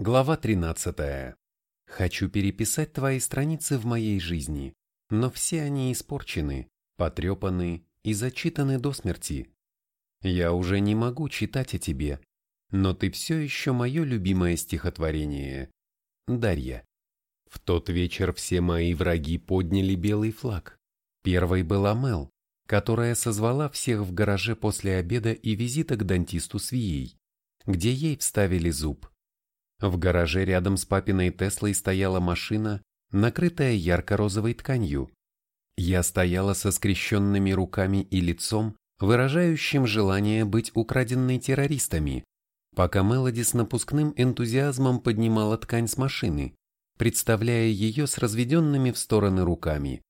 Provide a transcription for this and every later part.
Глава 13. Хочу переписать твои страницы в моей жизни, но все они испорчены, потрепаны и зачитаны до смерти. Я уже не могу читать о тебе, но ты все еще мое любимое стихотворение. Дарья. В тот вечер все мои враги подняли белый флаг. Первой была Мел, которая созвала всех в гараже после обеда и визита к дантисту с Вией, где ей вставили зуб. В гараже рядом с папиной Теслой стояла машина, накрытая ярко-розовой тканью. Я стояла со скрещенными руками и лицом, выражающим желание быть украденной террористами, пока Мелоди с напускным энтузиазмом поднимала ткань с машины, представляя ее с разведенными в стороны руками.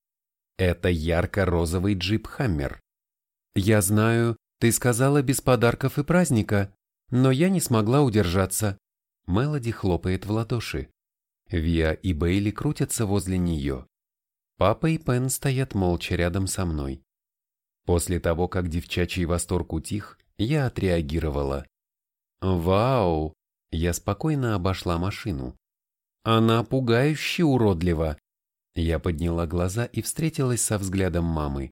Это ярко-розовый джип Хаммер. Я знаю, ты сказала без подарков и праздника, но я не смогла удержаться. Мелоди хлопает в ладоши. Виа и Бейли крутятся возле нее. Папа и Пен стоят молча рядом со мной. После того, как девчачий восторг утих, я отреагировала. «Вау!» Я спокойно обошла машину. «Она пугающе уродлива!» Я подняла глаза и встретилась со взглядом мамы.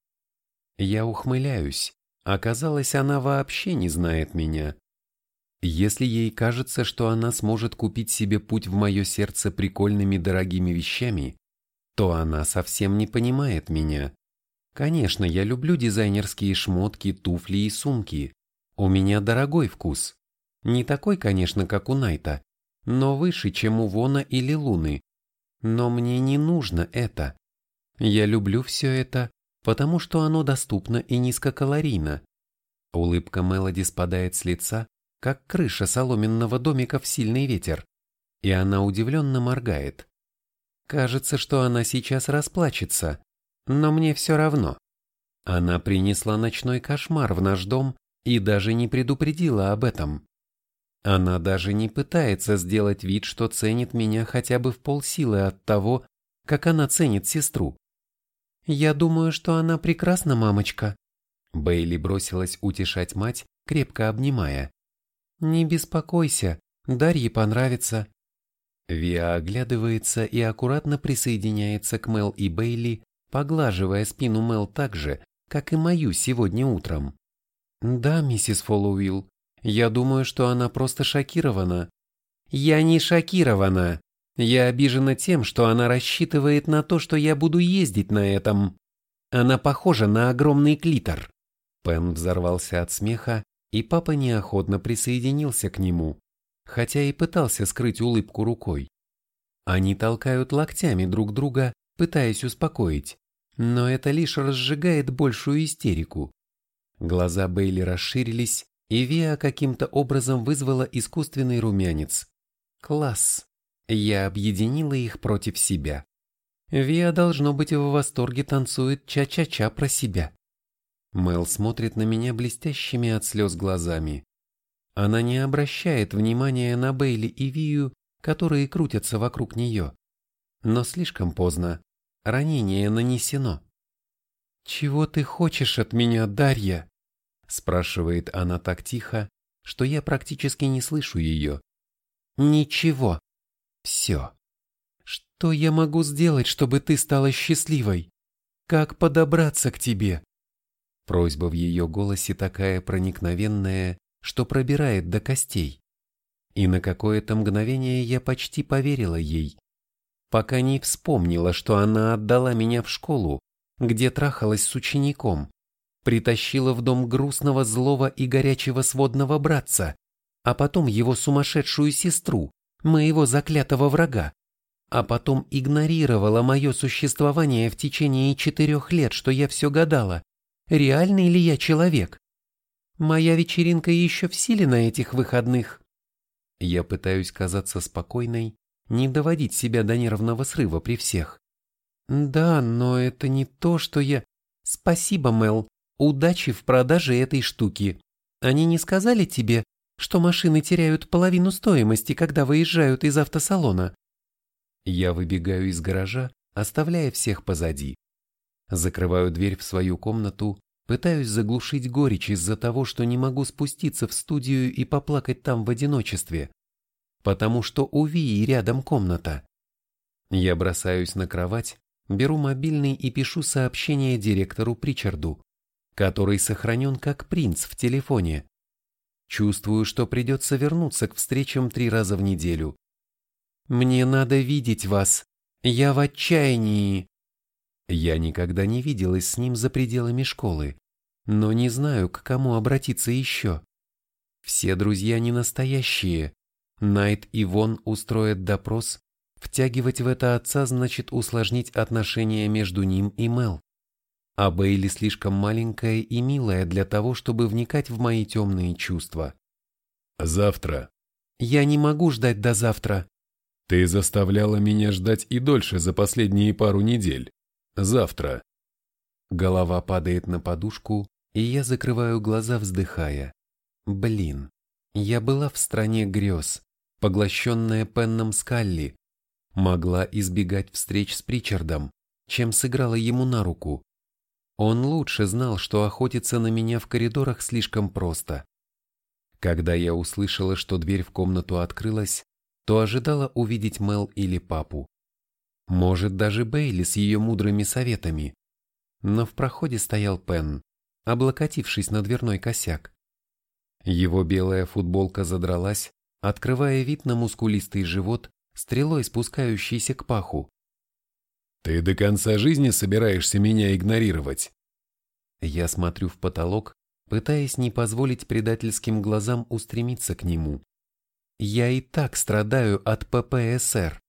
Я ухмыляюсь. Оказалось, она вообще не знает меня. Если ей кажется, что она сможет купить себе путь в мое сердце прикольными дорогими вещами, то она совсем не понимает меня. Конечно, я люблю дизайнерские шмотки, туфли и сумки. У меня дорогой вкус. Не такой, конечно, как у Найта, но выше, чем у Вона или Луны. Но мне не нужно это. Я люблю все это, потому что оно доступно и низкокалорийно. Улыбка Мелоди спадает с лица, как крыша соломенного домика в сильный ветер, и она удивленно моргает. Кажется, что она сейчас расплачется, но мне все равно. Она принесла ночной кошмар в наш дом и даже не предупредила об этом. Она даже не пытается сделать вид, что ценит меня хотя бы в полсилы от того, как она ценит сестру. «Я думаю, что она прекрасна, мамочка», Бейли бросилась утешать мать, крепко обнимая. «Не беспокойся, Дарье понравится». Виа оглядывается и аккуратно присоединяется к Мел и Бейли, поглаживая спину Мел так же, как и мою сегодня утром. «Да, миссис Фоллоуилл, я думаю, что она просто шокирована». «Я не шокирована. Я обижена тем, что она рассчитывает на то, что я буду ездить на этом. Она похожа на огромный клитор». Пен взорвался от смеха, и папа неохотно присоединился к нему, хотя и пытался скрыть улыбку рукой. Они толкают локтями друг друга, пытаясь успокоить, но это лишь разжигает большую истерику. Глаза Бейли расширились, и Виа каким-то образом вызвала искусственный румянец. Класс! Я объединила их против себя. Виа, должно быть, в восторге танцует ча-ча-ча про себя. Мэл смотрит на меня блестящими от слез глазами. Она не обращает внимания на Бейли и Вию, которые крутятся вокруг нее. Но слишком поздно. Ранение нанесено. «Чего ты хочешь от меня, Дарья?» спрашивает она так тихо, что я практически не слышу ее. «Ничего. Все. Что я могу сделать, чтобы ты стала счастливой? Как подобраться к тебе?» Просьба в ее голосе такая проникновенная, что пробирает до костей. И на какое-то мгновение я почти поверила ей, пока не вспомнила, что она отдала меня в школу, где трахалась с учеником, притащила в дом грустного, злого и горячего сводного братца, а потом его сумасшедшую сестру, моего заклятого врага, а потом игнорировала мое существование в течение четырех лет, что я все гадала, реальный ли я человек. Моя вечеринка еще в силе на этих выходных. Я пытаюсь казаться спокойной, не доводить себя до нервного срыва при всех. Да, но это не то, что я... Спасибо, Мел. Удачи в продаже этой штуки. Они не сказали тебе, что машины теряют половину стоимости, когда выезжают из автосалона? Я выбегаю из гаража, оставляя всех позади. Закрываю дверь в свою комнату, пытаюсь заглушить горечь из-за того, что не могу спуститься в студию и поплакать там в одиночестве. потому что у Вии рядом комната. Я бросаюсь на кровать, беру мобильный и пишу сообщение директору Причарду, который сохранен как принц в телефоне. Чувствую, что придется вернуться к встречам три раза в неделю. Мне надо видеть вас. Я в отчаянии. Я никогда не виделась с ним за пределами школы, но не знаю, к кому обратиться еще. Все друзья не настоящие, Найт и Вон устроят допрос, втягивать в это отца значит усложнить отношения между ним и Мел. А Бейли слишком маленькая и милая для того, чтобы вникать в мои темные чувства. Завтра. Я не могу ждать до завтра. Ты заставляла меня ждать и дольше за последние пару недель. Завтра. Голова падает на подушку, и я закрываю глаза, вздыхая. Блин, я была в стране грез поглощенная Пенном Скалли, могла избегать встреч с Причардом, чем сыграла ему на руку. Он лучше знал, что охотиться на меня в коридорах слишком просто. Когда я услышала, что дверь в комнату открылась, то ожидала увидеть Мел или папу. Может, даже Бейли с ее мудрыми советами. Но в проходе стоял Пен, облокотившись на дверной косяк. Его белая футболка задралась, открывая вид на мускулистый живот, стрелой спускающийся к паху. «Ты до конца жизни собираешься меня игнорировать?» Я смотрю в потолок, пытаясь не позволить предательским глазам устремиться к нему. Я и так страдаю от ППСР.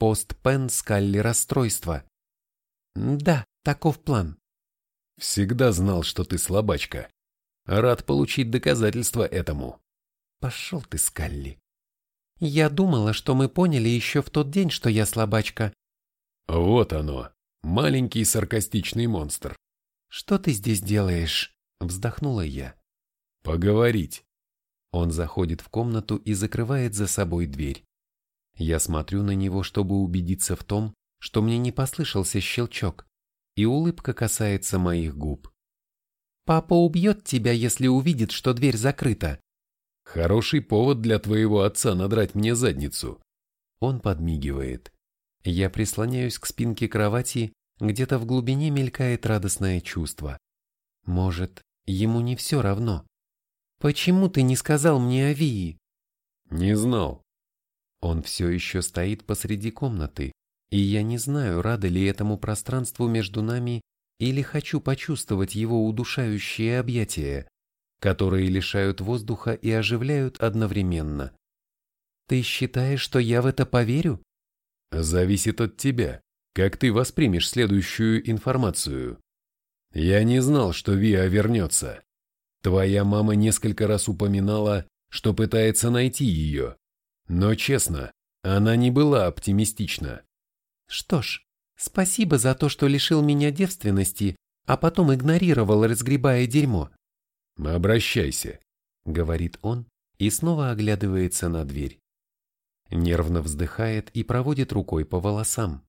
Постпен скалли расстройства. Да, таков план. Всегда знал, что ты слабачка. Рад получить доказательства этому. Пошел ты, Скалли. Я думала, что мы поняли еще в тот день, что я слабачка. Вот оно, маленький саркастичный монстр. Что ты здесь делаешь? Вздохнула я. Поговорить. Он заходит в комнату и закрывает за собой дверь. Я смотрю на него, чтобы убедиться в том, что мне не послышался щелчок, и улыбка касается моих губ. «Папа убьет тебя, если увидит, что дверь закрыта», Хороший повод для твоего отца надрать мне задницу. Он подмигивает. Я прислоняюсь к спинке кровати, где-то в глубине мелькает радостное чувство. Может, ему не все равно. Почему ты не сказал мне о Вии? Не знал. Он все еще стоит посреди комнаты, и я не знаю, рада ли этому пространству между нами или хочу почувствовать его удушающее объятие которые лишают воздуха и оживляют одновременно. Ты считаешь, что я в это поверю? Зависит от тебя, как ты воспримешь следующую информацию. Я не знал, что Виа вернется. Твоя мама несколько раз упоминала, что пытается найти ее. Но честно, она не была оптимистична. Что ж, спасибо за то, что лишил меня девственности, а потом игнорировал, разгребая дерьмо. «Обращайся», — говорит он и снова оглядывается на дверь. Нервно вздыхает и проводит рукой по волосам.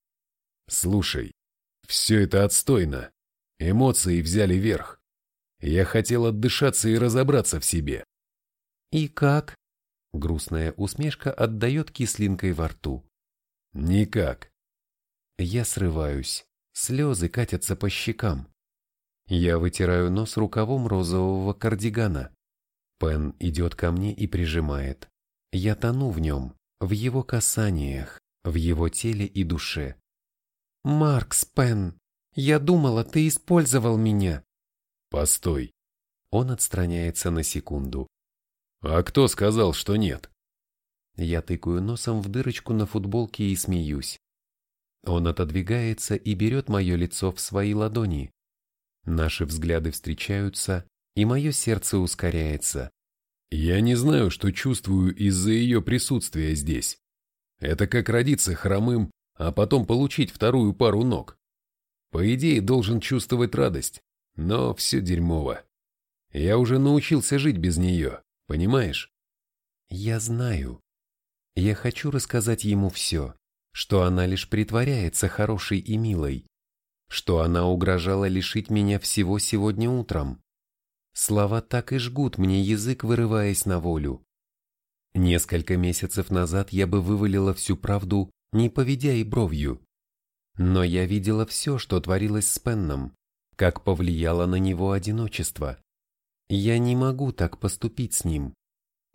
«Слушай, все это отстойно. Эмоции взяли верх. Я хотел отдышаться и разобраться в себе». «И как?» Грустная усмешка отдает кислинкой во рту. «Никак». Я срываюсь. Слезы катятся по щекам. Я вытираю нос рукавом розового кардигана. Пен идет ко мне и прижимает. Я тону в нем, в его касаниях, в его теле и душе. «Маркс, Пен, я думала, ты использовал меня». «Постой». Он отстраняется на секунду. «А кто сказал, что нет?» Я тыкаю носом в дырочку на футболке и смеюсь. Он отодвигается и берет мое лицо в свои ладони. Наши взгляды встречаются, и мое сердце ускоряется. Я не знаю, что чувствую из-за ее присутствия здесь. Это как родиться хромым, а потом получить вторую пару ног. По идее, должен чувствовать радость, но все дерьмово. Я уже научился жить без нее, понимаешь? Я знаю. Я хочу рассказать ему все, что она лишь притворяется хорошей и милой, что она угрожала лишить меня всего сегодня утром. Слова так и жгут мне язык, вырываясь на волю. Несколько месяцев назад я бы вывалила всю правду, не поведя и бровью. Но я видела все, что творилось с Пенном, как повлияло на него одиночество. Я не могу так поступить с ним.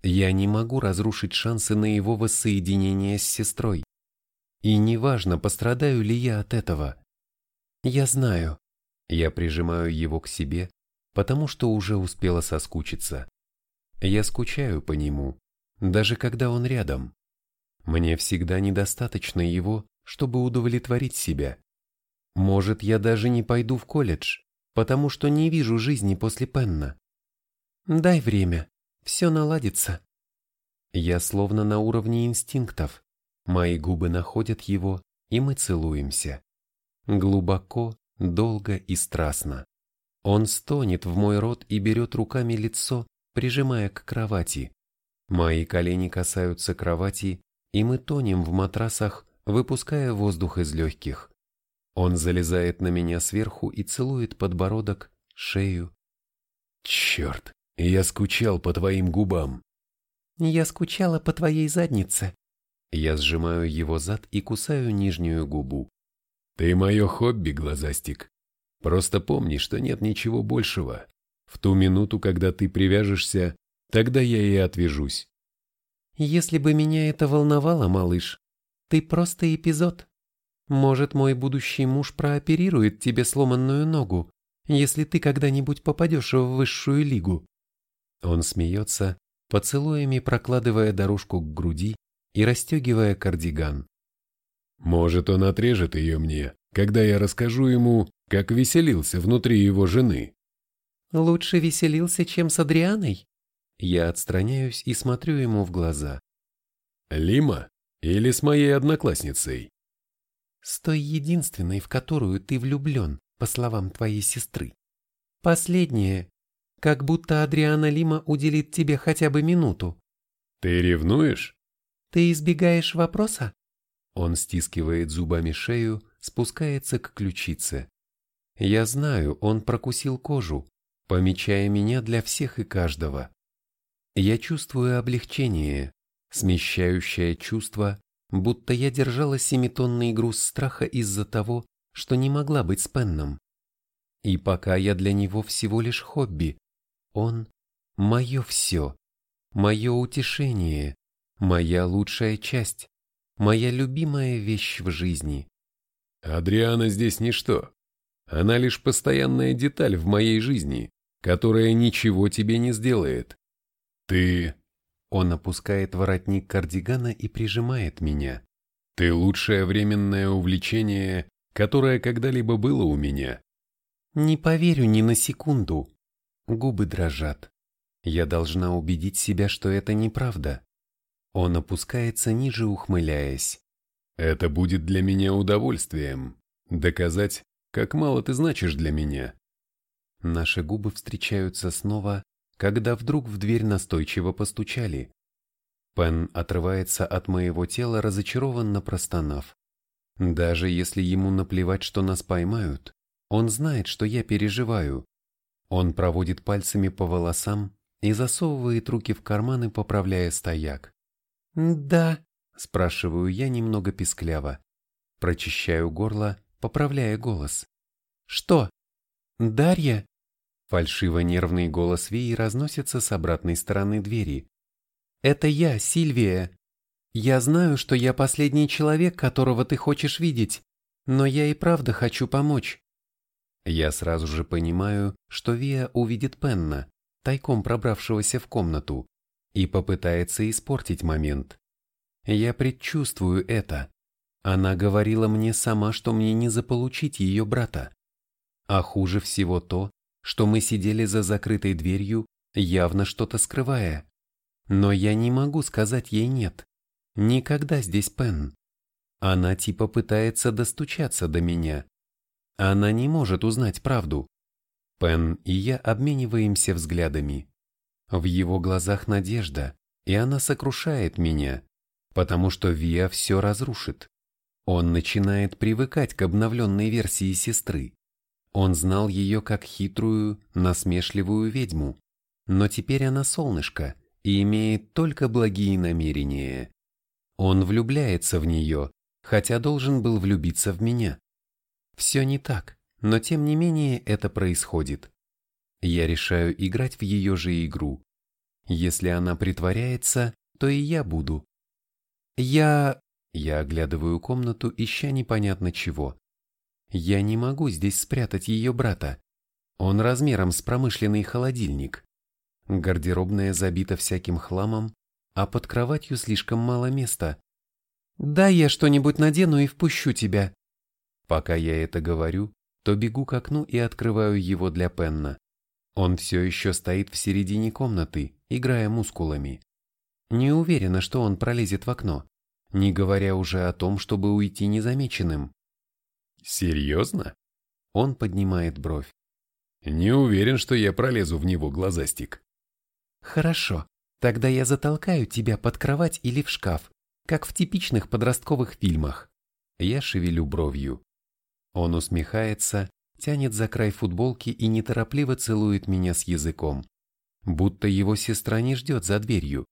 Я не могу разрушить шансы на его воссоединение с сестрой. И неважно, пострадаю ли я от этого. Я знаю. Я прижимаю его к себе, потому что уже успела соскучиться. Я скучаю по нему, даже когда он рядом. Мне всегда недостаточно его, чтобы удовлетворить себя. Может, я даже не пойду в колледж, потому что не вижу жизни после Пенна. Дай время, все наладится. Я словно на уровне инстинктов. Мои губы находят его, и мы целуемся. Глубоко, долго и страстно. Он стонет в мой рот и берет руками лицо, прижимая к кровати. Мои колени касаются кровати, и мы тонем в матрасах, выпуская воздух из легких. Он залезает на меня сверху и целует подбородок, шею. Черт, я скучал по твоим губам. Я скучала по твоей заднице. Я сжимаю его зад и кусаю нижнюю губу. Ты мое хобби, глазастик. Просто помни, что нет ничего большего. В ту минуту, когда ты привяжешься, тогда я и отвяжусь. Если бы меня это волновало, малыш, ты просто эпизод. Может, мой будущий муж прооперирует тебе сломанную ногу, если ты когда-нибудь попадешь в высшую лигу. Он смеется, поцелуями прокладывая дорожку к груди и расстегивая кардиган. Может, он отрежет ее мне, когда я расскажу ему, как веселился внутри его жены. Лучше веселился, чем с Адрианой? Я отстраняюсь и смотрю ему в глаза. Лима или с моей одноклассницей? С той единственной, в которую ты влюблен, по словам твоей сестры. Последнее. Как будто Адриана Лима уделит тебе хотя бы минуту. Ты ревнуешь? Ты избегаешь вопроса? Он стискивает зубами шею, спускается к ключице. Я знаю, он прокусил кожу, помечая меня для всех и каждого. Я чувствую облегчение, смещающее чувство, будто я держала семитонный груз страха из-за того, что не могла быть с Пенном. И пока я для него всего лишь хобби, он — мое все, мое утешение, моя лучшая часть, моя любимая вещь в жизни. Адриана здесь ничто. Она лишь постоянная деталь в моей жизни, которая ничего тебе не сделает. Ты... Он опускает воротник кардигана и прижимает меня. Ты лучшее временное увлечение, которое когда-либо было у меня. Не поверю ни на секунду. Губы дрожат. Я должна убедить себя, что это неправда. Он опускается ниже, ухмыляясь. Это будет для меня удовольствием. Доказать, как мало ты значишь для меня. Наши губы встречаются снова, когда вдруг в дверь настойчиво постучали. Пен отрывается от моего тела, разочарованно простонав. Даже если ему наплевать, что нас поймают, он знает, что я переживаю. Он проводит пальцами по волосам и засовывает руки в карманы, поправляя стояк. «Да», — спрашиваю я немного пискляво. Прочищаю горло, поправляя голос. «Что? Дарья?» Фальшиво-нервный голос Вии разносится с обратной стороны двери. «Это я, Сильвия. Я знаю, что я последний человек, которого ты хочешь видеть, но я и правда хочу помочь». Я сразу же понимаю, что Вия увидит Пенна, тайком пробравшегося в комнату, и попытается испортить момент. Я предчувствую это. Она говорила мне сама, что мне не заполучить ее брата. А хуже всего то, что мы сидели за закрытой дверью, явно что-то скрывая. Но я не могу сказать ей нет. Никогда здесь Пен. Она типа пытается достучаться до меня. Она не может узнать правду. Пен и я обмениваемся взглядами. В его глазах надежда, и она сокрушает меня, потому что Виа все разрушит. Он начинает привыкать к обновленной версии сестры. Он знал ее как хитрую, насмешливую ведьму, но теперь она солнышко, и имеет только благие намерения. Он влюбляется в нее, хотя должен был влюбиться в меня. Все не так, но тем не менее это происходит. Я решаю играть в ее же игру. Если она притворяется, то и я буду. Я... Я оглядываю комнату, ища непонятно чего. Я не могу здесь спрятать ее брата. Он размером с промышленный холодильник. Гардеробная забита всяким хламом, а под кроватью слишком мало места. «Да, я что-нибудь надену и впущу тебя». Пока я это говорю, то бегу к окну и открываю его для Пенна. Он все еще стоит в середине комнаты, играя мускулами. Не уверена, что он пролезет в окно, не говоря уже о том, чтобы уйти незамеченным. «Серьезно?» Он поднимает бровь. «Не уверен, что я пролезу в него, глазастик». «Хорошо, тогда я затолкаю тебя под кровать или в шкаф, как в типичных подростковых фильмах». Я шевелю бровью. Он усмехается, тянет за край футболки и неторопливо целует меня с языком, будто его сестра не ждет за дверью.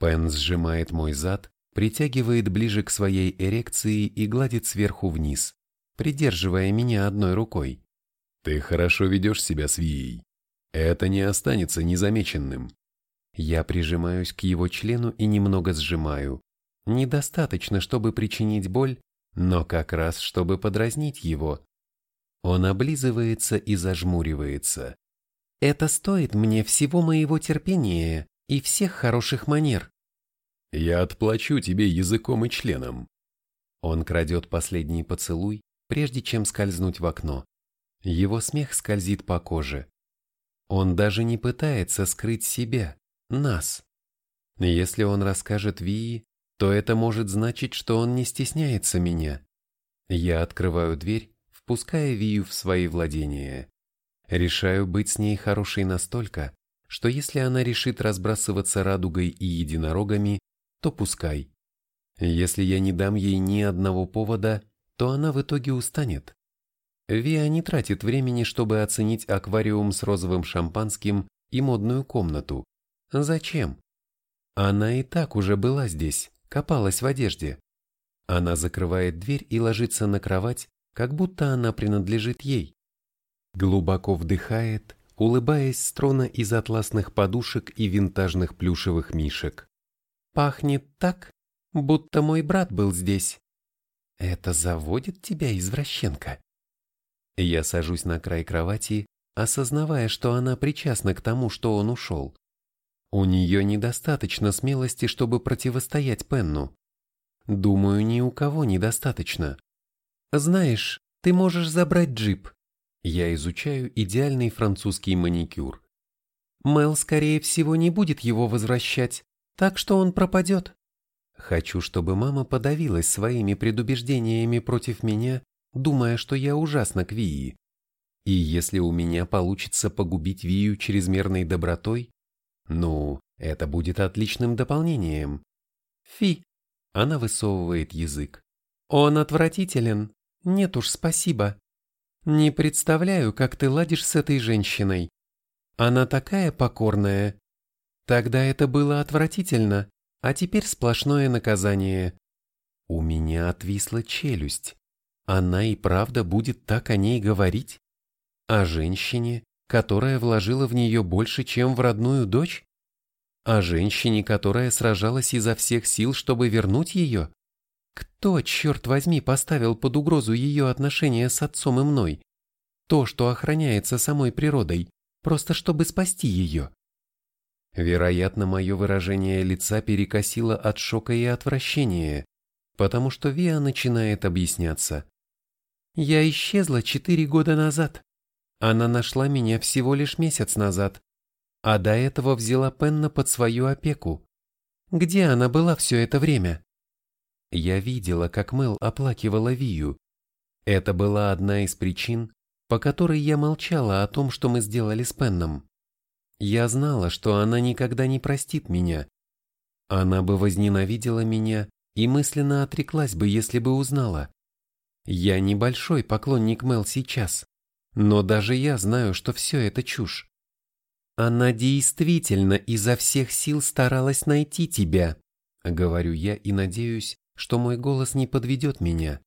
Пен сжимает мой зад, притягивает ближе к своей эрекции и гладит сверху вниз, придерживая меня одной рукой. «Ты хорошо ведешь себя с Вией. Это не останется незамеченным». Я прижимаюсь к его члену и немного сжимаю. Недостаточно, чтобы причинить боль, но как раз, чтобы подразнить его. Он облизывается и зажмуривается. Это стоит мне всего моего терпения и всех хороших манер. Я отплачу тебе языком и членом. Он крадет последний поцелуй, прежде чем скользнуть в окно. Его смех скользит по коже. Он даже не пытается скрыть себя, нас. Если он расскажет Вии, то это может значить, что он не стесняется меня. Я открываю дверь, впуская Вию в свои владения. Решаю быть с ней хорошей настолько, что если она решит разбрасываться радугой и единорогами, то пускай. Если я не дам ей ни одного повода, то она в итоге устанет. Виа не тратит времени, чтобы оценить аквариум с розовым шампанским и модную комнату. Зачем? Она и так уже была здесь, копалась в одежде. Она закрывает дверь и ложится на кровать, как будто она принадлежит ей. Глубоко вдыхает, улыбаясь с трона из атласных подушек и винтажных плюшевых мишек. Пахнет так, будто мой брат был здесь. Это заводит тебя, извращенка? Я сажусь на край кровати, осознавая, что она причастна к тому, что он ушел. У нее недостаточно смелости, чтобы противостоять Пенну. Думаю, ни у кого недостаточно. Знаешь, ты можешь забрать джип. Я изучаю идеальный французский маникюр. Мел, скорее всего, не будет его возвращать, так что он пропадет. Хочу, чтобы мама подавилась своими предубеждениями против меня, думая, что я ужасна к Вии. И если у меня получится погубить Вию чрезмерной добротой, ну, это будет отличным дополнением. Фи. Она высовывает язык. Он отвратителен. Нет уж, спасибо. Не представляю, как ты ладишь с этой женщиной. Она такая покорная. Тогда это было отвратительно, а теперь сплошное наказание. У меня отвисла челюсть. Она и правда будет так о ней говорить? О женщине, которая вложила в нее больше, чем в родную дочь? О женщине, которая сражалась изо всех сил, чтобы вернуть ее? Кто, черт возьми, поставил под угрозу ее отношения с отцом и мной? То, что охраняется самой природой, просто чтобы спасти ее. Вероятно, мое выражение лица перекосило от шока и отвращения, потому что Виа начинает объясняться. Я исчезла четыре года назад. Она нашла меня всего лишь месяц назад, а до этого взяла Пенна под свою опеку. Где она была все это время? Я видела, как Мэл оплакивала Вию. Это была одна из причин, по которой я молчала о том, что мы сделали с Пенном. Я знала, что она никогда не простит меня. Она бы возненавидела меня и мысленно отреклась бы, если бы узнала. Я небольшой поклонник Мел сейчас, но даже я знаю, что все это чушь. Она действительно изо всех сил старалась найти тебя, говорю я и надеюсь, что мой голос не подведет меня.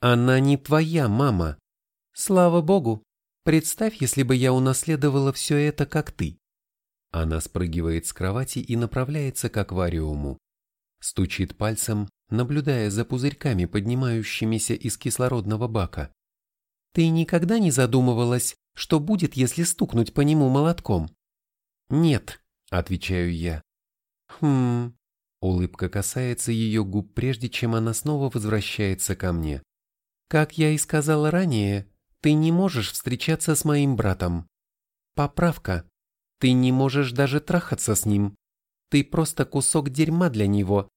Она не твоя мама. Слава богу, представь, если бы я унаследовала все это, как ты. Она спрыгивает с кровати и направляется к аквариуму. Стучит пальцем, наблюдая за пузырьками, поднимающимися из кислородного бака. Ты никогда не задумывалась, что будет, если стукнуть по нему молотком? Нет, отвечаю я. Хм. Улыбка касается ее губ, прежде чем она снова возвращается ко мне. Как я и сказала ранее, ты не можешь встречаться с моим братом. Поправка. Ты не можешь даже трахаться с ним. Ты просто кусок дерьма для него.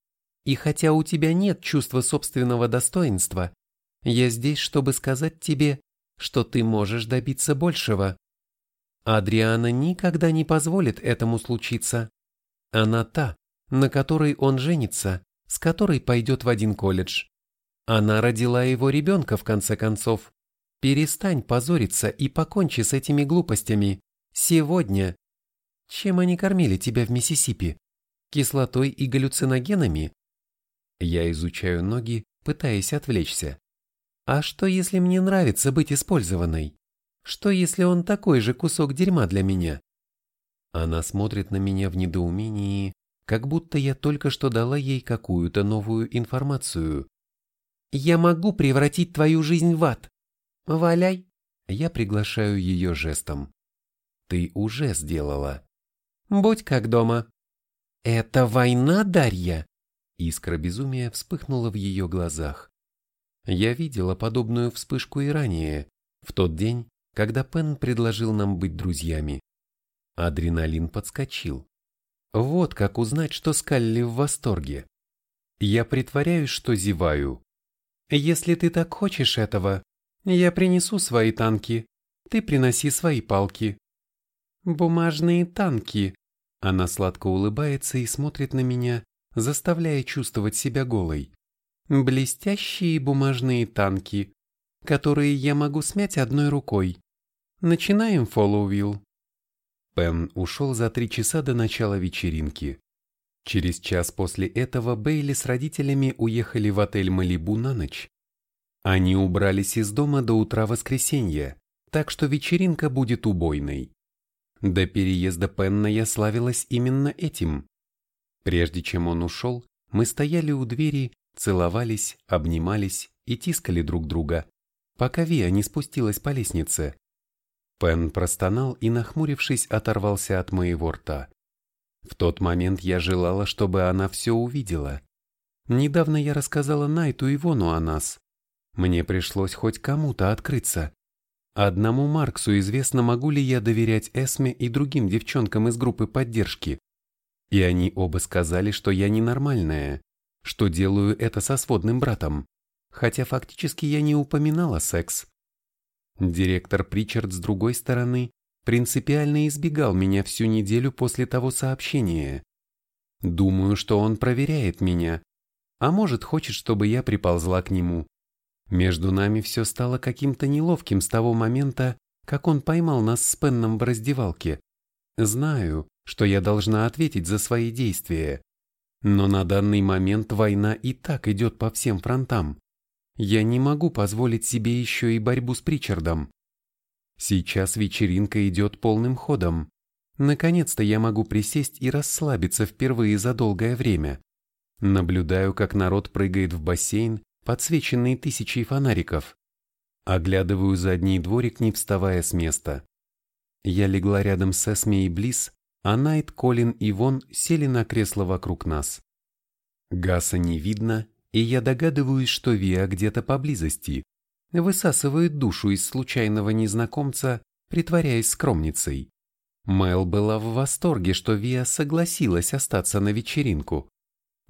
И хотя у тебя нет чувства собственного достоинства, я здесь, чтобы сказать тебе, что ты можешь добиться большего. Адриана никогда не позволит этому случиться. Она та, на которой он женится, с которой пойдет в один колледж. Она родила его ребенка, в конце концов. Перестань позориться и покончи с этими глупостями. Сегодня. Чем они кормили тебя в Миссисипи? Кислотой и галлюциногенами? Я изучаю ноги, пытаясь отвлечься. А что, если мне нравится быть использованной? Что, если он такой же кусок дерьма для меня? Она смотрит на меня в недоумении, как будто я только что дала ей какую-то новую информацию. Я могу превратить твою жизнь в ад. Валяй. Я приглашаю ее жестом. Ты уже сделала. Будь как дома. Это война, Дарья? Искра безумия вспыхнула в ее глазах. Я видела подобную вспышку и ранее, в тот день, когда Пен предложил нам быть друзьями. Адреналин подскочил. Вот как узнать, что Скалли в восторге. Я притворяюсь, что зеваю. Если ты так хочешь этого, я принесу свои танки, ты приноси свои палки. Бумажные танки. Она сладко улыбается и смотрит на меня, заставляя чувствовать себя голой. Блестящие бумажные танки, которые я могу смять одной рукой. Начинаем, Фоллоуилл. Пен ушел за три часа до начала вечеринки. Через час после этого Бейли с родителями уехали в отель Малибу на ночь. Они убрались из дома до утра воскресенья, так что вечеринка будет убойной. До переезда Пенна я славилась именно этим. Прежде чем он ушел, мы стояли у двери, целовались, обнимались и тискали друг друга, пока Виа не спустилась по лестнице. Пен простонал и, нахмурившись, оторвался от моего рта. В тот момент я желала, чтобы она все увидела. Недавно я рассказала Найту и Вону о нас. Мне пришлось хоть кому-то открыться. Одному Марксу известно, могу ли я доверять Эсме и другим девчонкам из группы поддержки. И они оба сказали, что я ненормальная, что делаю это со сводным братом, хотя фактически я не упоминала секс. Директор Причард с другой стороны принципиально избегал меня всю неделю после того сообщения. Думаю, что он проверяет меня, а может хочет, чтобы я приползла к нему. Между нами все стало каким-то неловким с того момента, как он поймал нас с Пенном в раздевалке. Знаю, что я должна ответить за свои действия. Но на данный момент война и так идет по всем фронтам. Я не могу позволить себе еще и борьбу с Причардом. Сейчас вечеринка идет полным ходом. Наконец-то я могу присесть и расслабиться впервые за долгое время. Наблюдаю, как народ прыгает в бассейн, подсвеченный тысячей фонариков. Оглядываю задний дворик, не вставая с места. Я легла рядом с Эсми и Близ, а Найт, Колин и Вон сели на кресло вокруг нас. Гаса не видно, и я догадываюсь, что Виа где-то поблизости, высасывает душу из случайного незнакомца, притворяясь скромницей. Мэл была в восторге, что Виа согласилась остаться на вечеринку.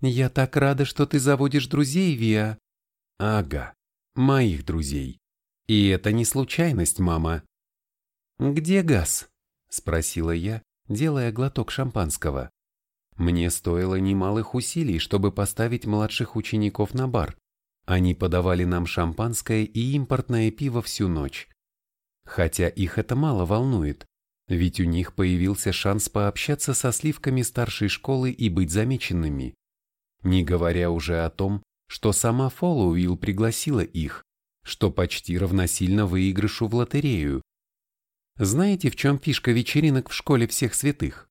«Я так рада, что ты заводишь друзей, Виа». «Ага, моих друзей. И это не случайность, мама». «Где газ?» – спросила я, делая глоток шампанского. Мне стоило немалых усилий, чтобы поставить младших учеников на бар. Они подавали нам шампанское и импортное пиво всю ночь. Хотя их это мало волнует. Ведь у них появился шанс пообщаться со сливками старшей школы и быть замеченными. Не говоря уже о том, что сама Фоллоуилл пригласила их, что почти равносильно выигрышу в лотерею. Знаете, в чем фишка вечеринок в школе всех святых?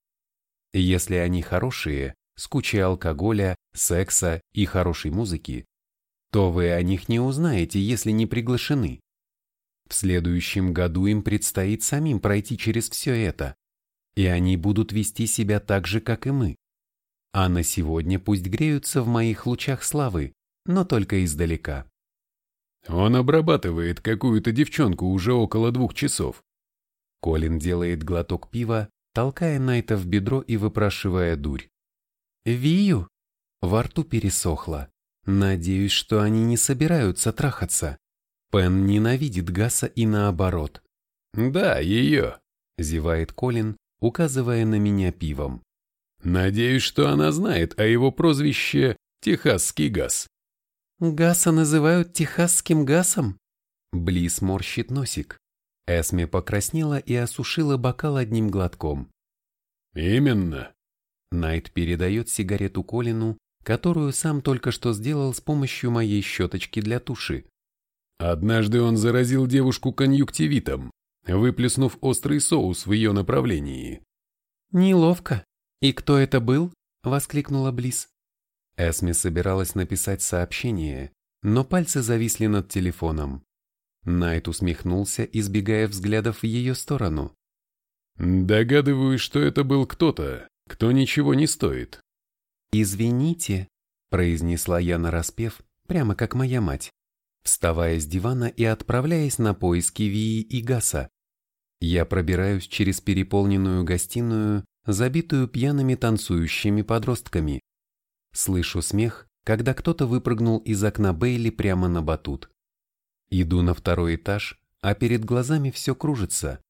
Если они хорошие, с кучей алкоголя, секса и хорошей музыки, то вы о них не узнаете, если не приглашены. В следующем году им предстоит самим пройти через все это, и они будут вести себя так же, как и мы. А на сегодня пусть греются в моих лучах славы, но только издалека. Он обрабатывает какую-то девчонку уже около двух часов. Колин делает глоток пива, толкая Найта в бедро и выпрашивая дурь. «Вию?» Во рту пересохло. Надеюсь, что они не собираются трахаться. Пен ненавидит Гаса и наоборот. «Да, ее», — зевает Колин, указывая на меня пивом. «Надеюсь, что она знает о его прозвище «Техасский газ». «Гаса называют техасским газом?» Близ морщит носик. Эсме покраснела и осушила бокал одним глотком. «Именно». Найт передает сигарету Колину, которую сам только что сделал с помощью моей щеточки для туши. Однажды он заразил девушку конъюнктивитом, выплеснув острый соус в ее направлении. «Неловко. И кто это был?» — воскликнула Близ. Эсми собиралась написать сообщение, но пальцы зависли над телефоном. Найт усмехнулся, избегая взглядов в ее сторону. «Догадываюсь, что это был кто-то, кто ничего не стоит». «Извините», — произнесла я нараспев, прямо как моя мать вставая с дивана и отправляясь на поиски Вии и Гаса. Я пробираюсь через переполненную гостиную, забитую пьяными танцующими подростками. Слышу смех, когда кто-то выпрыгнул из окна Бейли прямо на батут. Иду на второй этаж, а перед глазами все кружится.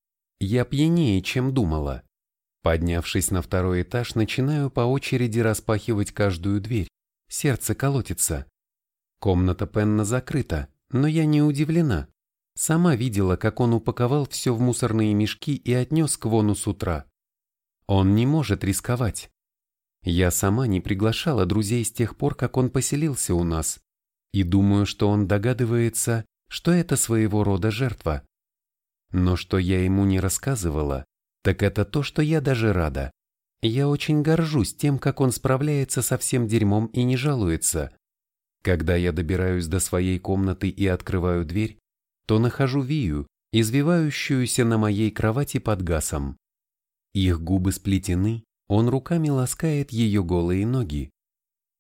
Я пьянее, чем думала. Поднявшись на второй этаж, начинаю по очереди распахивать каждую дверь. Сердце колотится. Комната Пенна закрыта, но я не удивлена. Сама видела, как он упаковал все в мусорные мешки и отнес к Вону с утра. Он не может рисковать. Я сама не приглашала друзей с тех пор, как он поселился у нас, и думаю, что он догадывается, что это своего рода жертва. Но что я ему не рассказывала, так это то, что я даже рада. Я очень горжусь тем, как он справляется со всем дерьмом и не жалуется. Когда я добираюсь до своей комнаты и открываю дверь, то нахожу Вию, извивающуюся на моей кровати под гасом. Их губы сплетены, он руками ласкает ее голые ноги.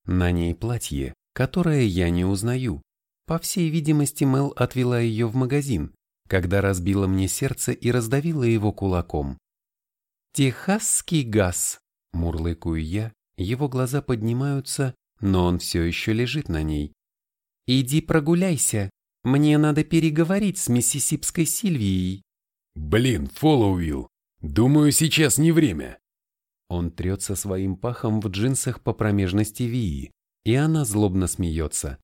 На ней платье, которое я не узнаю. По всей видимости, Мел отвела ее в магазин, когда разбила мне сердце и раздавила его кулаком. «Техасский газ», — мурлыкаю я, его глаза поднимаются, но он все еще лежит на ней. «Иди прогуляйся, мне надо переговорить с миссисипской Сильвией». «Блин, Фоллоуилл, думаю, сейчас не время». Он трется своим пахом в джинсах по промежности Вии, и она злобно смеется.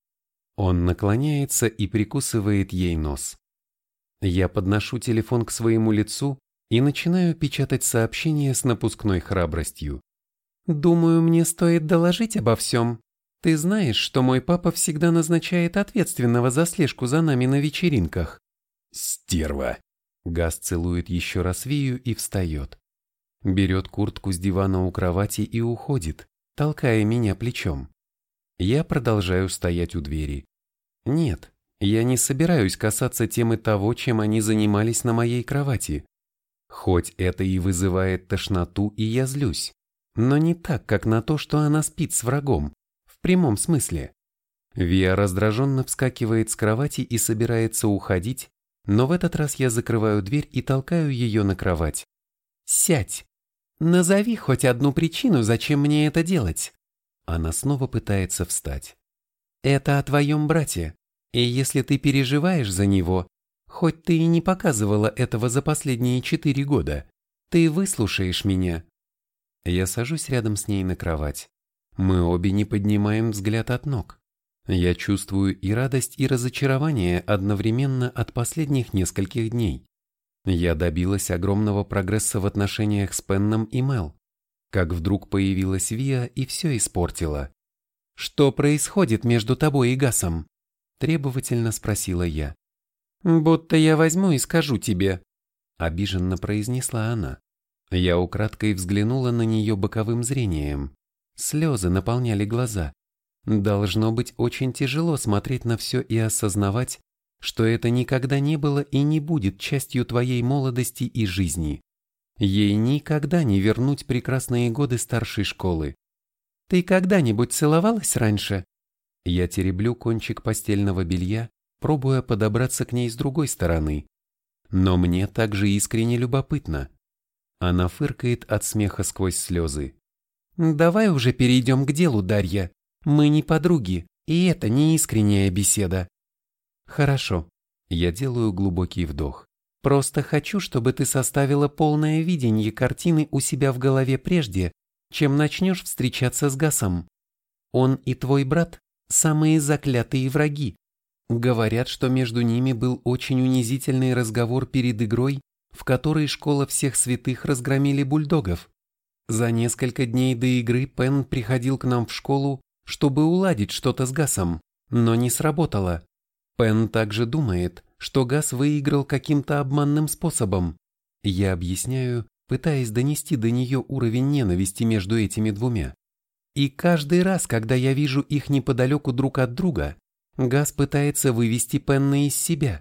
Он наклоняется и прикусывает ей нос. Я подношу телефон к своему лицу и начинаю печатать сообщение с напускной храбростью. «Думаю, мне стоит доложить обо всем», ты знаешь, что мой папа всегда назначает ответственного за слежку за нами на вечеринках. Стерва. Газ целует еще раз Вию и встает. Берет куртку с дивана у кровати и уходит, толкая меня плечом. Я продолжаю стоять у двери. Нет, я не собираюсь касаться темы того, чем они занимались на моей кровати. Хоть это и вызывает тошноту, и я злюсь, но не так, как на то, что она спит с врагом прямом смысле. Виа раздраженно вскакивает с кровати и собирается уходить, но в этот раз я закрываю дверь и толкаю ее на кровать. «Сядь! Назови хоть одну причину, зачем мне это делать!» Она снова пытается встать. «Это о твоем брате, и если ты переживаешь за него, хоть ты и не показывала этого за последние четыре года, ты выслушаешь меня». Я сажусь рядом с ней на кровать. Мы обе не поднимаем взгляд от ног. Я чувствую и радость, и разочарование одновременно от последних нескольких дней. Я добилась огромного прогресса в отношениях с Пенном и Мел, как вдруг появилась Виа и все испортила. «Что происходит между тобой и Гасом?» – требовательно спросила я. «Будто я возьму и скажу тебе», – обиженно произнесла она. Я украдкой взглянула на нее боковым зрением. Слезы наполняли глаза. Должно быть очень тяжело смотреть на все и осознавать, что это никогда не было и не будет частью твоей молодости и жизни. Ей никогда не вернуть прекрасные годы старшей школы. Ты когда-нибудь целовалась раньше? Я тереблю кончик постельного белья, пробуя подобраться к ней с другой стороны. Но мне также искренне любопытно. Она фыркает от смеха сквозь слезы. «Давай уже перейдем к делу, Дарья. Мы не подруги, и это не искренняя беседа». «Хорошо». Я делаю глубокий вдох. «Просто хочу, чтобы ты составила полное видение картины у себя в голове прежде, чем начнешь встречаться с Гасом. Он и твой брат – самые заклятые враги. Говорят, что между ними был очень унизительный разговор перед игрой, в которой школа всех святых разгромили бульдогов. За несколько дней до игры Пен приходил к нам в школу, чтобы уладить что-то с Гасом, но не сработало. Пен также думает, что Гас выиграл каким-то обманным способом. Я объясняю, пытаясь донести до нее уровень ненависти между этими двумя. И каждый раз, когда я вижу их неподалеку друг от друга, Гас пытается вывести Пенна из себя.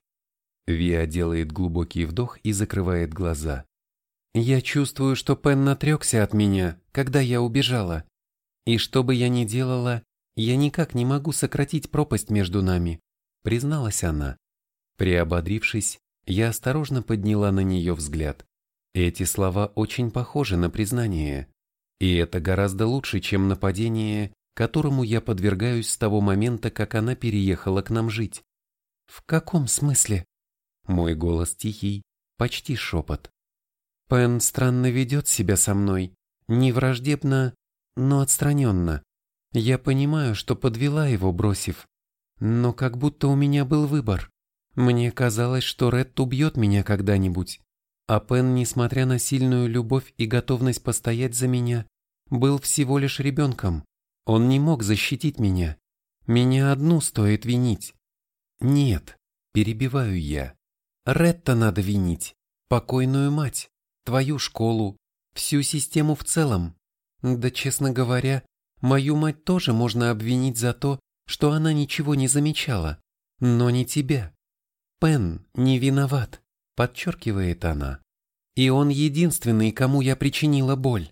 Виа делает глубокий вдох и закрывает глаза. Я чувствую, что Пен отрекся от меня, когда я убежала. И что бы я ни делала, я никак не могу сократить пропасть между нами, призналась она. Приободрившись, я осторожно подняла на нее взгляд. Эти слова очень похожи на признание. И это гораздо лучше, чем нападение, которому я подвергаюсь с того момента, как она переехала к нам жить. В каком смысле? Мой голос тихий, почти шепот. Пен странно ведет себя со мной, не враждебно, но отстраненно. Я понимаю, что подвела его, бросив. Но как будто у меня был выбор. Мне казалось, что Ред убьет меня когда-нибудь. А Пен, несмотря на сильную любовь и готовность постоять за меня, был всего лишь ребенком. Он не мог защитить меня. Меня одну стоит винить. Нет, перебиваю я. Ретта надо винить, покойную мать, твою школу, всю систему в целом. Да, честно говоря, мою мать тоже можно обвинить за то, что она ничего не замечала, но не тебя. Пен не виноват, подчеркивает она. И он единственный, кому я причинила боль.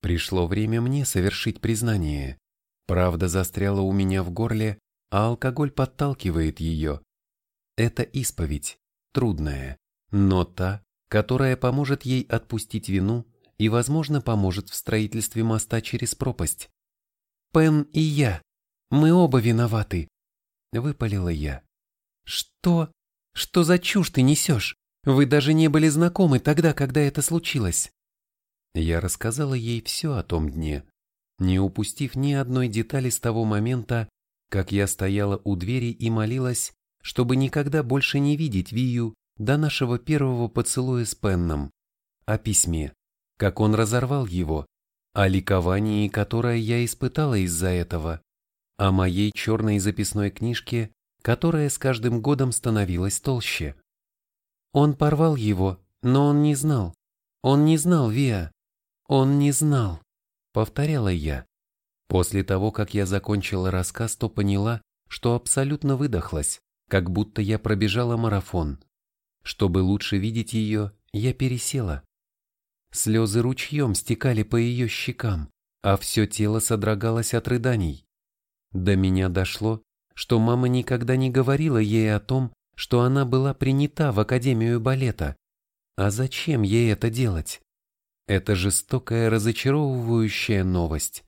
Пришло время мне совершить признание. Правда застряла у меня в горле, а алкоголь подталкивает ее. Это исповедь трудная, но та, которая поможет ей отпустить вину и, возможно, поможет в строительстве моста через пропасть. «Пен и я, мы оба виноваты», — выпалила я. «Что? Что за чушь ты несешь? Вы даже не были знакомы тогда, когда это случилось». Я рассказала ей все о том дне, не упустив ни одной детали с того момента, как я стояла у двери и молилась, чтобы никогда больше не видеть Вию до нашего первого поцелуя с Пенном, о письме, как он разорвал его, о ликовании, которое я испытала из-за этого, о моей черной записной книжке, которая с каждым годом становилась толще. Он порвал его, но он не знал. Он не знал, Виа. Он не знал, повторяла я. После того, как я закончила рассказ, то поняла, что абсолютно выдохлась как будто я пробежала марафон. Чтобы лучше видеть ее, я пересела. Слезы ручьем стекали по ее щекам, а все тело содрогалось от рыданий. До меня дошло, что мама никогда не говорила ей о том, что она была принята в Академию балета. А зачем ей это делать? Это жестокая, разочаровывающая новость.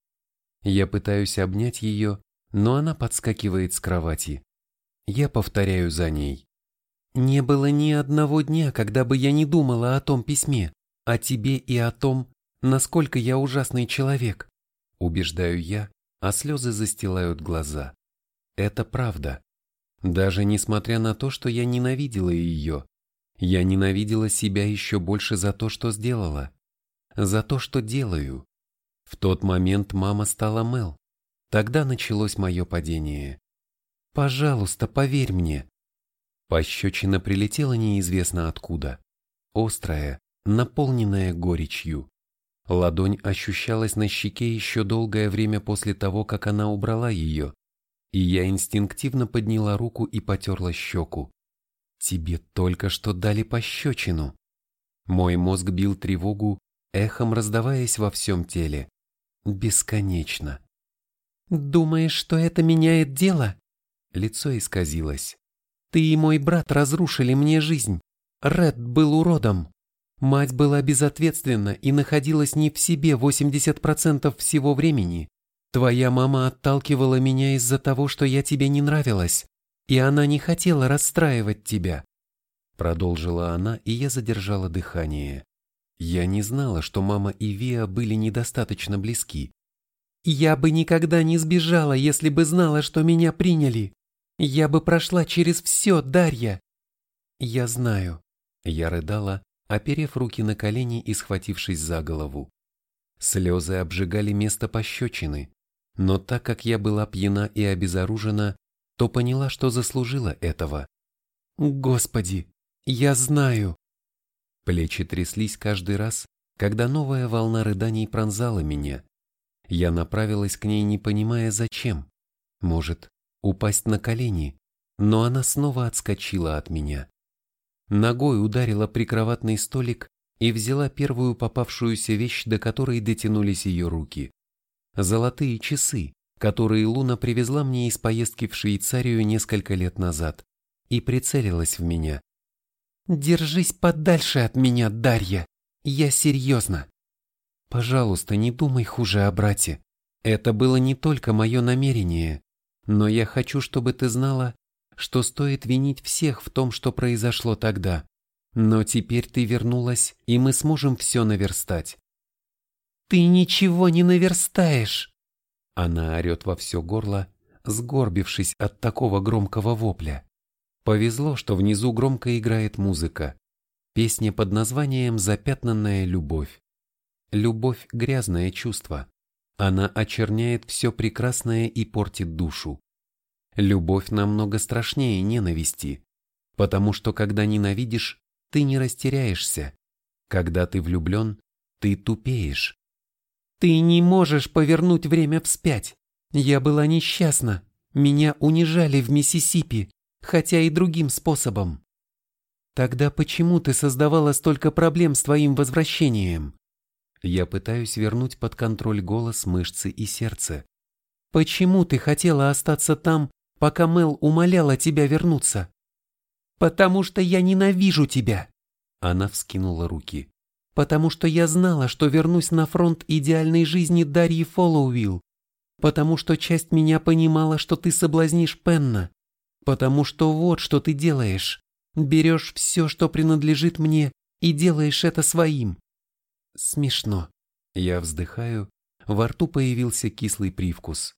Я пытаюсь обнять ее, но она подскакивает с кровати. Я повторяю за ней. Не было ни одного дня, когда бы я не думала о том письме, о тебе и о том, насколько я ужасный человек. Убеждаю я, а слезы застилают глаза. Это правда. Даже несмотря на то, что я ненавидела ее, Я ненавидела себя еще больше за то, что сделала. За то, что делаю. В тот момент мама стала Мел. Тогда началось мое падение. Пожалуйста, поверь мне. Пощечина прилетела неизвестно откуда. Острая, наполненная горечью. Ладонь ощущалась на щеке еще долгое время после того, как она убрала ее, и я инстинктивно подняла руку и потерла щеку. Тебе только что дали пощечину. Мой мозг бил тревогу, эхом раздаваясь во всем теле. Бесконечно. «Думаешь, что это меняет дело?» Лицо исказилось. «Ты и мой брат разрушили мне жизнь. Ред был уродом. Мать была безответственна и находилась не в себе 80% всего времени. Твоя мама отталкивала меня из-за того, что я тебе не нравилась, и она не хотела расстраивать тебя. Продолжила она, и я задержала дыхание. Я не знала, что мама и Виа были недостаточно близки. Я бы никогда не сбежала, если бы знала, что меня приняли. Я бы прошла через все, Дарья. Я знаю. Я рыдала, оперев руки на колени и схватившись за голову. Слезы обжигали место пощечины, но так как я была пьяна и обезоружена, то поняла, что заслужила этого. Господи, я знаю. Плечи тряслись каждый раз, когда новая волна рыданий пронзала меня. Я направилась к ней, не понимая зачем. Может, упасть на колени, но она снова отскочила от меня. Ногой ударила прикроватный столик и взяла первую попавшуюся вещь, до которой дотянулись ее руки. Золотые часы, которые Луна привезла мне из поездки в Швейцарию несколько лет назад, и прицелилась в меня. «Держись подальше от меня, Дарья! Я серьезно!» «Пожалуйста, не думай хуже о брате. Это было не только мое намерение, но я хочу, чтобы ты знала, что стоит винить всех в том, что произошло тогда. Но теперь ты вернулась, и мы сможем все наверстать. Ты ничего не наверстаешь. Она орет во все горло, сгорбившись от такого громкого вопля. Повезло, что внизу громко играет музыка. Песня под названием «Запятнанная любовь». Любовь – грязное чувство. Она очерняет все прекрасное и портит душу. Любовь намного страшнее ненависти, потому что когда ненавидишь, ты не растеряешься. Когда ты влюблен, ты тупеешь. Ты не можешь повернуть время вспять. Я была несчастна. Меня унижали в Миссисипи, хотя и другим способом. Тогда почему ты создавала столько проблем с твоим возвращением? Я пытаюсь вернуть под контроль голос, мышцы и сердце. Почему ты хотела остаться там, пока Мел умоляла тебя вернуться. «Потому что я ненавижу тебя!» Она вскинула руки. «Потому что я знала, что вернусь на фронт идеальной жизни Дарьи Фоллоуилл. Потому что часть меня понимала, что ты соблазнишь Пенна. Потому что вот что ты делаешь. Берешь все, что принадлежит мне, и делаешь это своим». Смешно. Я вздыхаю, во рту появился кислый привкус.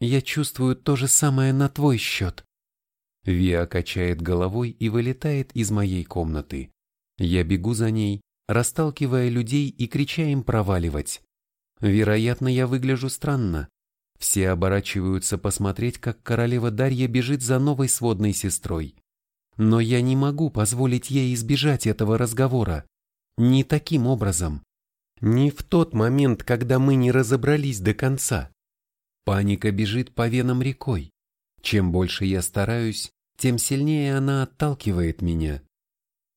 Я чувствую то же самое на твой счет. Виа качает головой и вылетает из моей комнаты. Я бегу за ней, расталкивая людей и крича им проваливать. Вероятно, я выгляжу странно. Все оборачиваются посмотреть, как королева Дарья бежит за новой сводной сестрой. Но я не могу позволить ей избежать этого разговора. Не таким образом. Не в тот момент, когда мы не разобрались до конца. Паника бежит по венам рекой. Чем больше я стараюсь, тем сильнее она отталкивает меня.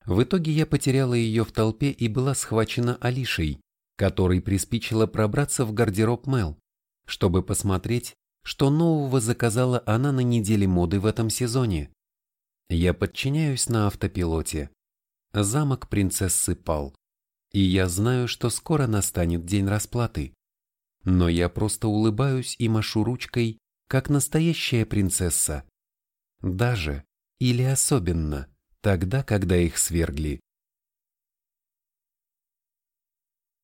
В итоге я потеряла ее в толпе и была схвачена Алишей, которой приспичило пробраться в гардероб Мел, чтобы посмотреть, что нового заказала она на неделе моды в этом сезоне. Я подчиняюсь на автопилоте. Замок принцессы пал. И я знаю, что скоро настанет день расплаты но я просто улыбаюсь и машу ручкой, как настоящая принцесса. Даже, или особенно, тогда, когда их свергли.